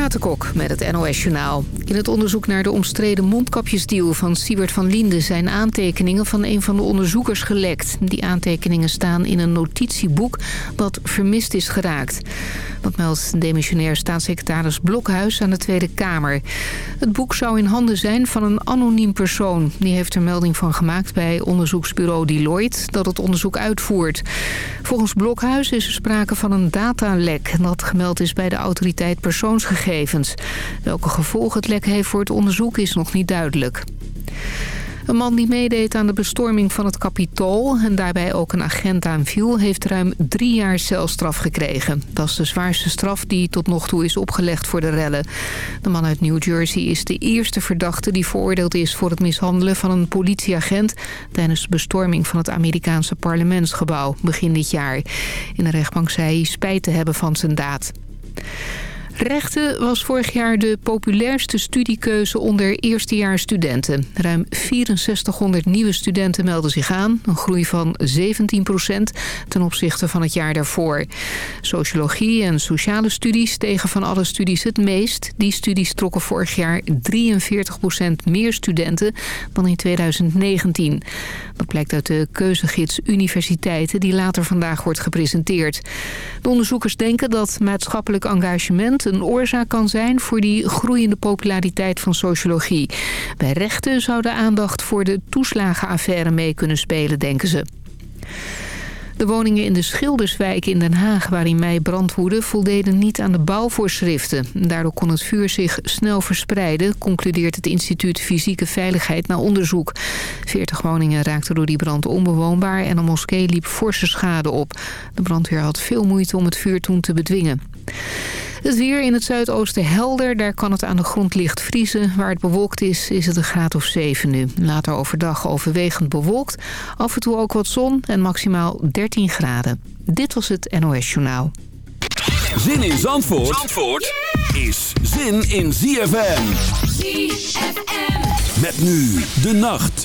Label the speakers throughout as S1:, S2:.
S1: Renate Kok met het NOS Journaal. In het onderzoek naar de omstreden mondkapjesdeal van Siebert van Linden... zijn aantekeningen van een van de onderzoekers gelekt. Die aantekeningen staan in een notitieboek dat vermist is geraakt. Dat meldt demissionair staatssecretaris Blokhuis aan de Tweede Kamer. Het boek zou in handen zijn van een anoniem persoon. Die heeft er melding van gemaakt bij onderzoeksbureau Deloitte... dat het onderzoek uitvoert. Volgens Blokhuis is er sprake van een datalek... dat gemeld is bij de autoriteit persoonsgegevens. Welke gevolgen het lek heeft voor het onderzoek is nog niet duidelijk. Een man die meedeed aan de bestorming van het Capitool... en daarbij ook een agent aanviel... heeft ruim drie jaar celstraf gekregen. Dat is de zwaarste straf die tot nog toe is opgelegd voor de rellen. De man uit New Jersey is de eerste verdachte die veroordeeld is... voor het mishandelen van een politieagent... tijdens de bestorming van het Amerikaanse parlementsgebouw begin dit jaar. In de rechtbank zei hij spijt te hebben van zijn daad. Rechten was vorig jaar de populairste studiekeuze onder eerstejaarsstudenten. Ruim 6400 nieuwe studenten melden zich aan. Een groei van 17% ten opzichte van het jaar daarvoor. Sociologie en sociale studies stegen van alle studies het meest. Die studies trokken vorig jaar 43% meer studenten dan in 2019. Dat blijkt uit de keuzegids Universiteiten die later vandaag wordt gepresenteerd. De onderzoekers denken dat maatschappelijk engagement een oorzaak kan zijn voor die groeiende populariteit van sociologie. Bij rechten zou de aandacht voor de toeslagenaffaire mee kunnen spelen, denken ze. De woningen in de Schilderswijk in Den Haag waar in mei brand woedde... voldeden niet aan de bouwvoorschriften. Daardoor kon het vuur zich snel verspreiden... concludeert het instituut Fysieke Veiligheid na onderzoek. 40 woningen raakten door die brand onbewoonbaar... en een moskee liep forse schade op. De brandweer had veel moeite om het vuur toen te bedwingen. Het weer in het zuidoosten helder. Daar kan het aan de grond licht vriezen. Waar het bewolkt is, is het een graad of 7 nu. Later overdag overwegend bewolkt. Af en toe ook wat zon en maximaal 13 graden. Dit was het NOS Journaal.
S2: Zin in Zandvoort, Zandvoort is zin in ZFM. ZFM. Met nu de nacht.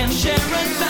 S3: can share a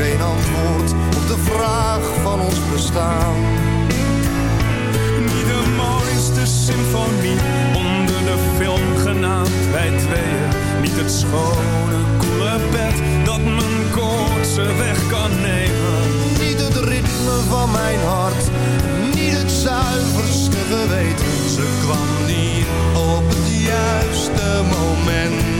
S4: Geen antwoord op de vraag van ons bestaan. Niet de mooiste symfonie onder de film genaamd wij tweeën. Niet het schone, koele bed dat mijn koortse weg kan nemen. Niet het ritme van mijn hart, niet het zuiverste geweten. Ze kwam niet op het juiste moment.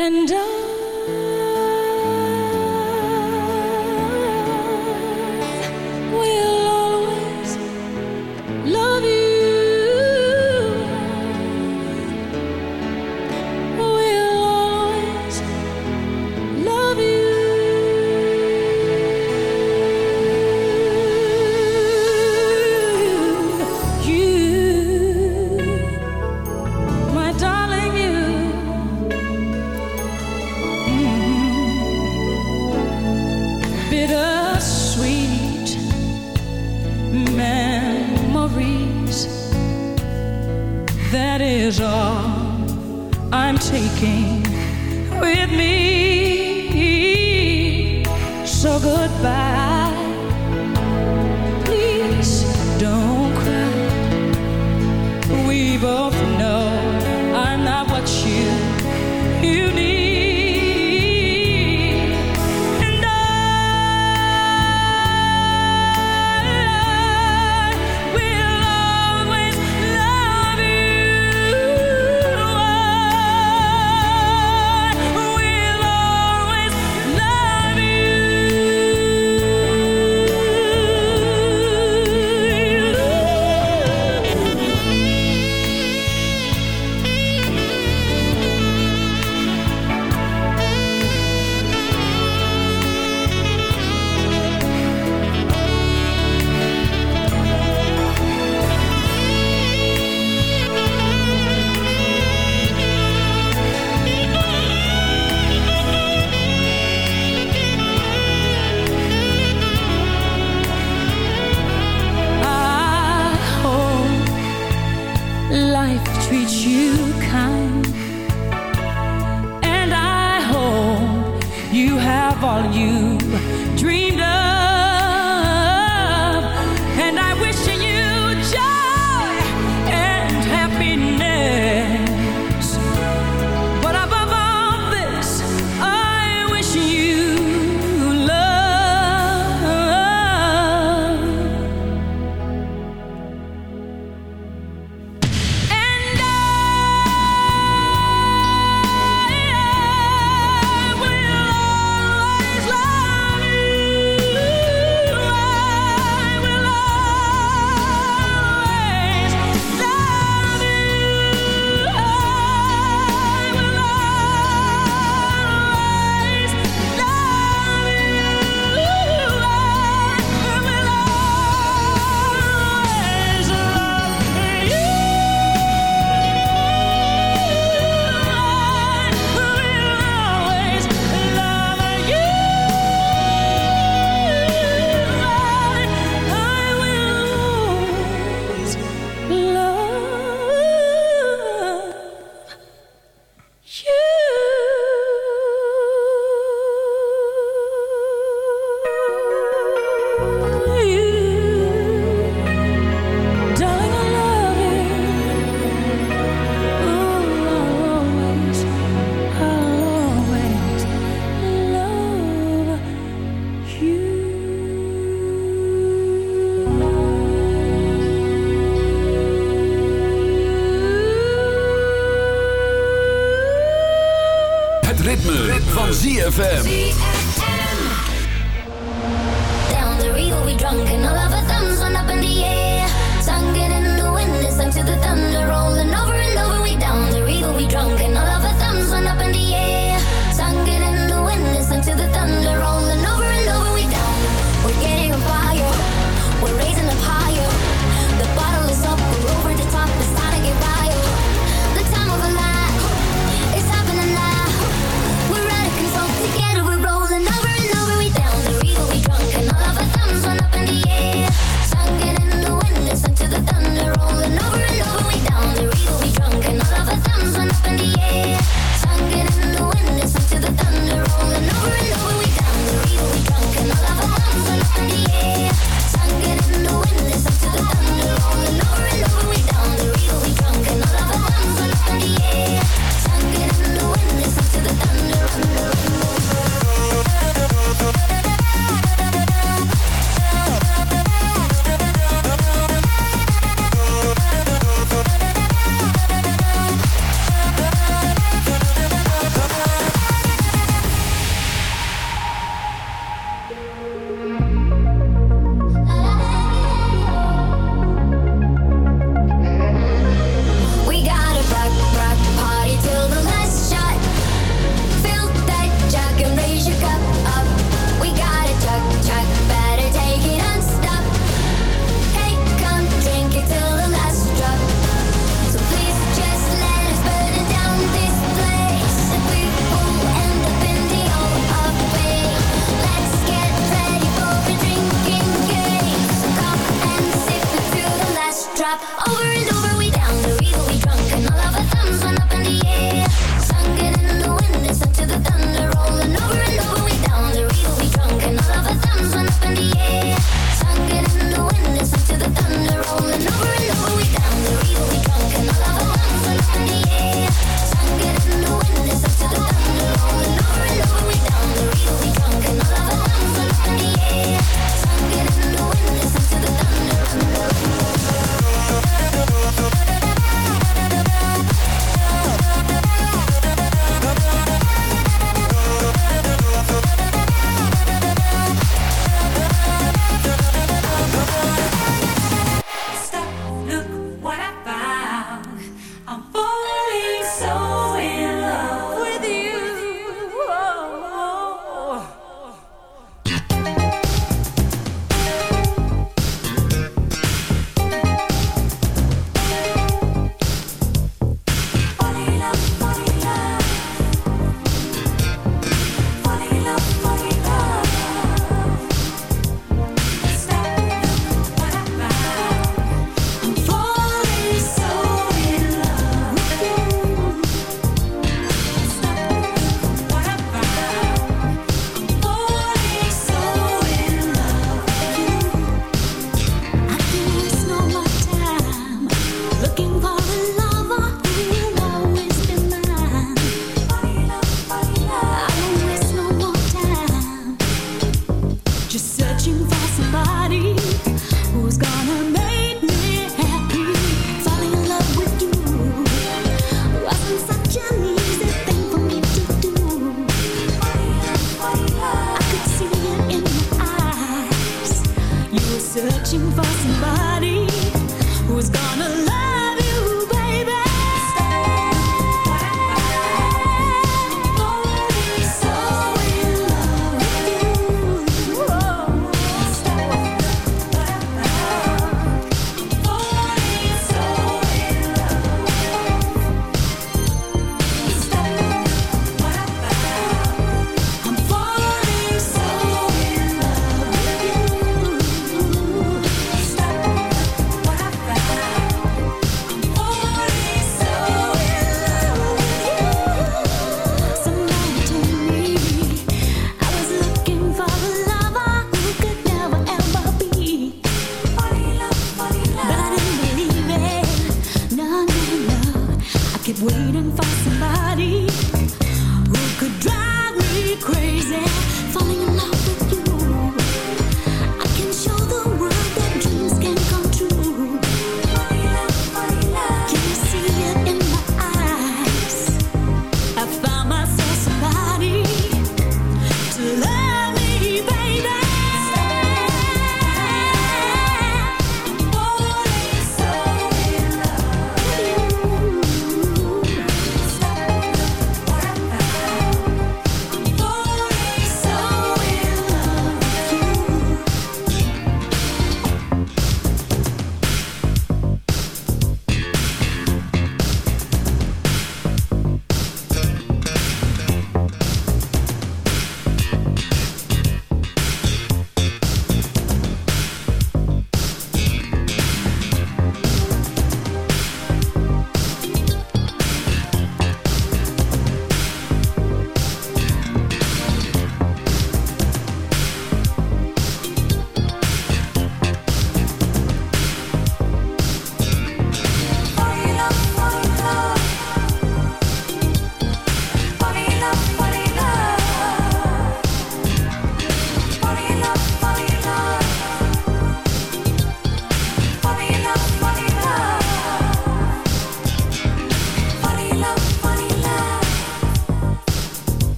S5: And
S6: I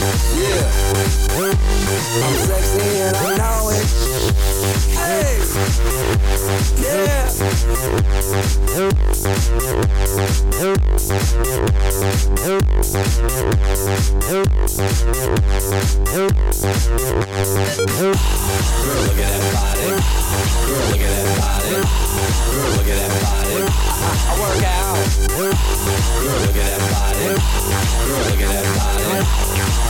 S7: Yeah. I'm sexy and I. Hey. Yeah. Girl, look at that body. Girl, look at that body. Girl, look at that body. I work out. Girl, look at that body. Girl, look at that body.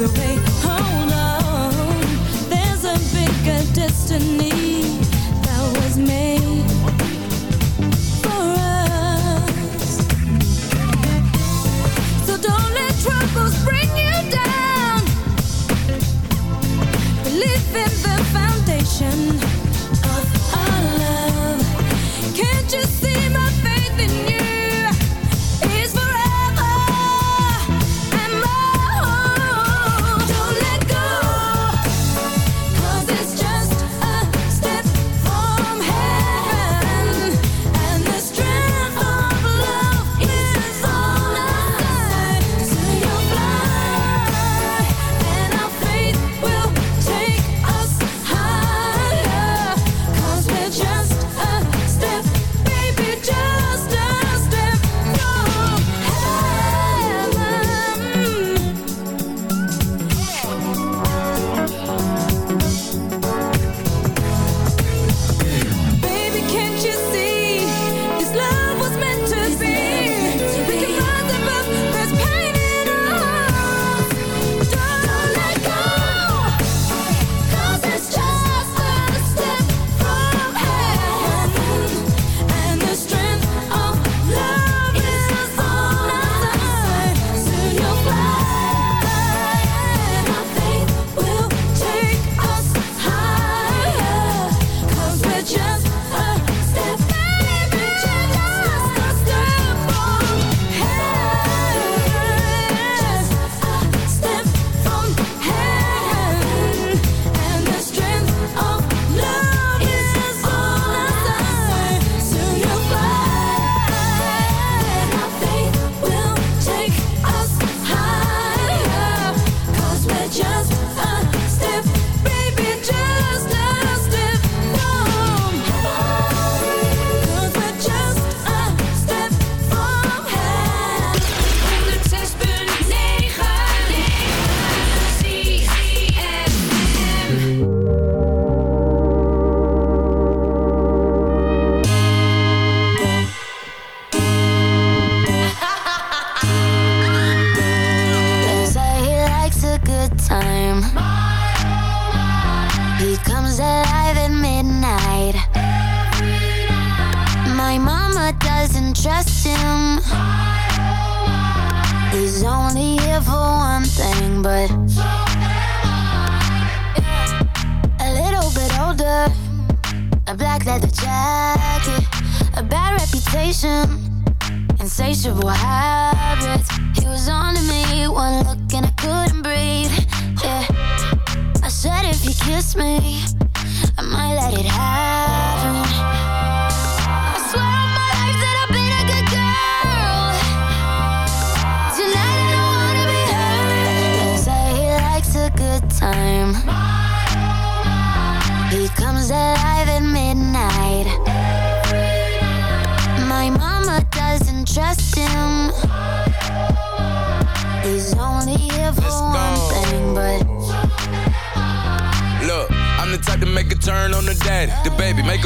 S8: away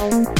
S2: Bye.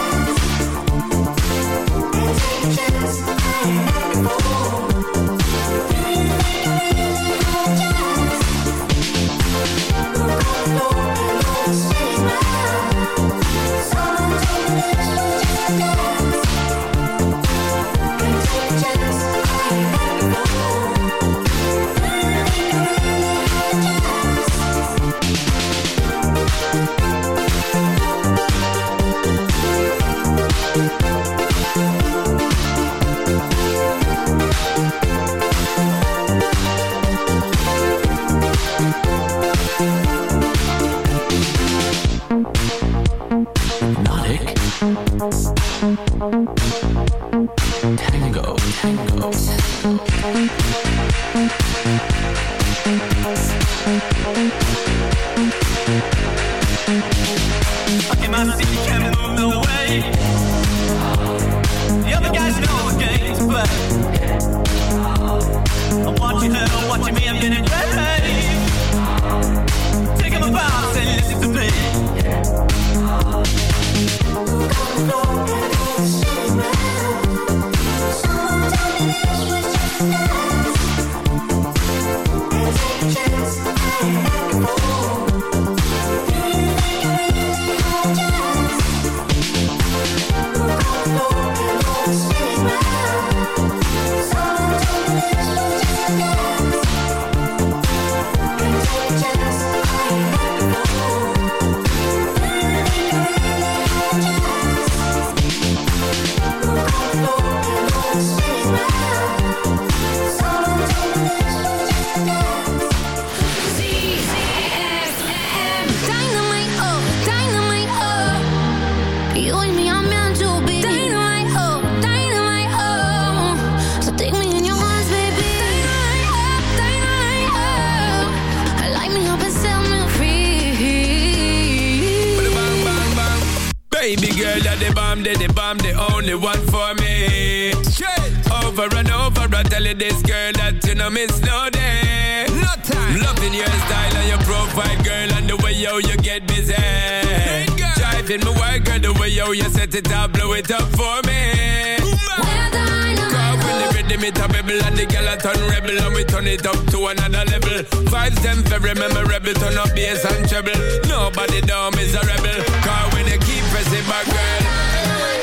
S2: level. Vibes them very memorable. Turn up bass and treble. Nobody down is a rebel. Cause when you keep pressing my girl,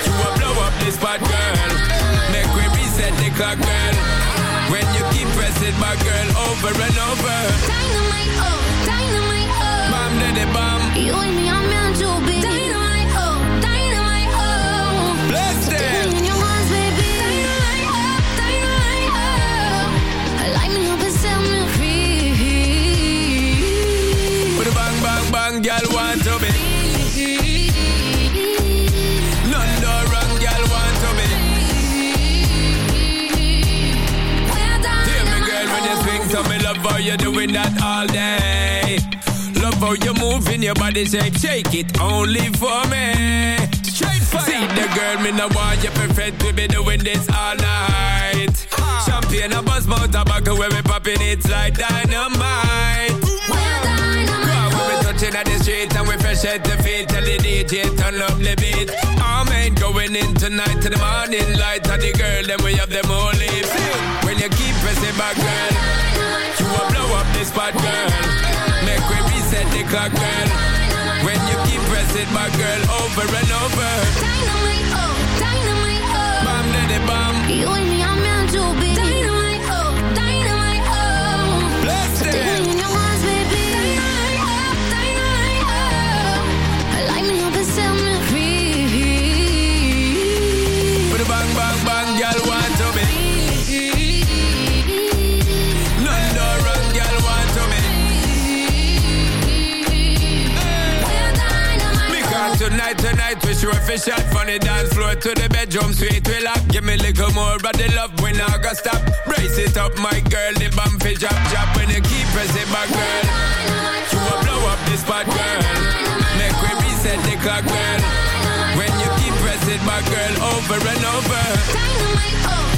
S2: you will blow up this bad girl. Make we reset the clock, girl. When you keep pressing my girl, over and over. Dynamite, oh. The all day. Love this night in a foreign land
S9: shake, it only for me. Straight fire. See the girl, me no want you perfect. We be doing this all night. Ha. Champagne, a buzz, mouth, tobacco, where we popping it like dynamite. Girl, we be touching at the street and we fresh at the feet. Tell the DJ turn up the beat. All men going in tonight to the morning light. And the girl, then we have them all leave. When you keep pressing back, girl, you will blow up this spot, girl. Make we reset the clock, girl it, my girl, over and over. Dynamite, oh, dynamite, oh. Bam, daddy, bam. You and me are meant to be. Tonight, we sure fish shot from the dance floor to the bedroom sweet we lock. Give me a little more of the love when I got stop. Brace it up, my girl, the bump fish drop, drop when you keep pressing back, girl. You will blow up this spot, girl. Make we reset the clock, girl. When you keep pressing back, girl, over and over. Dynamite, oh,